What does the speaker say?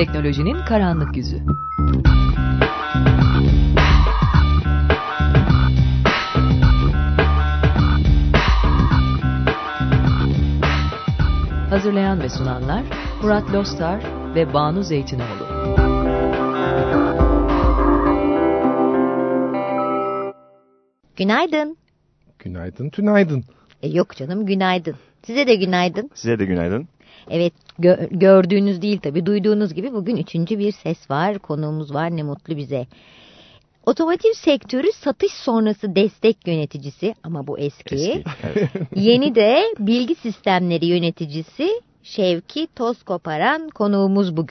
Teknolojinin karanlık yüzü. Hazırlayan ve sunanlar Murat Lostar ve Banu Zeytinoğlu. Günaydın. Günaydın, tünaydın. E, yok canım günaydın. Size de günaydın. Size de günaydın. Evet gö- gördüğünüz değil tabii duyduğunuz gibi bugün üçüncü bir ses var. Konuğumuz var ne mutlu bize. Otomotiv sektörü satış sonrası destek yöneticisi ama bu eski. Eski. Evet. Yeni de bilgi sistemleri yöneticisi Şevki Tozkoparan konuğumuz bugün.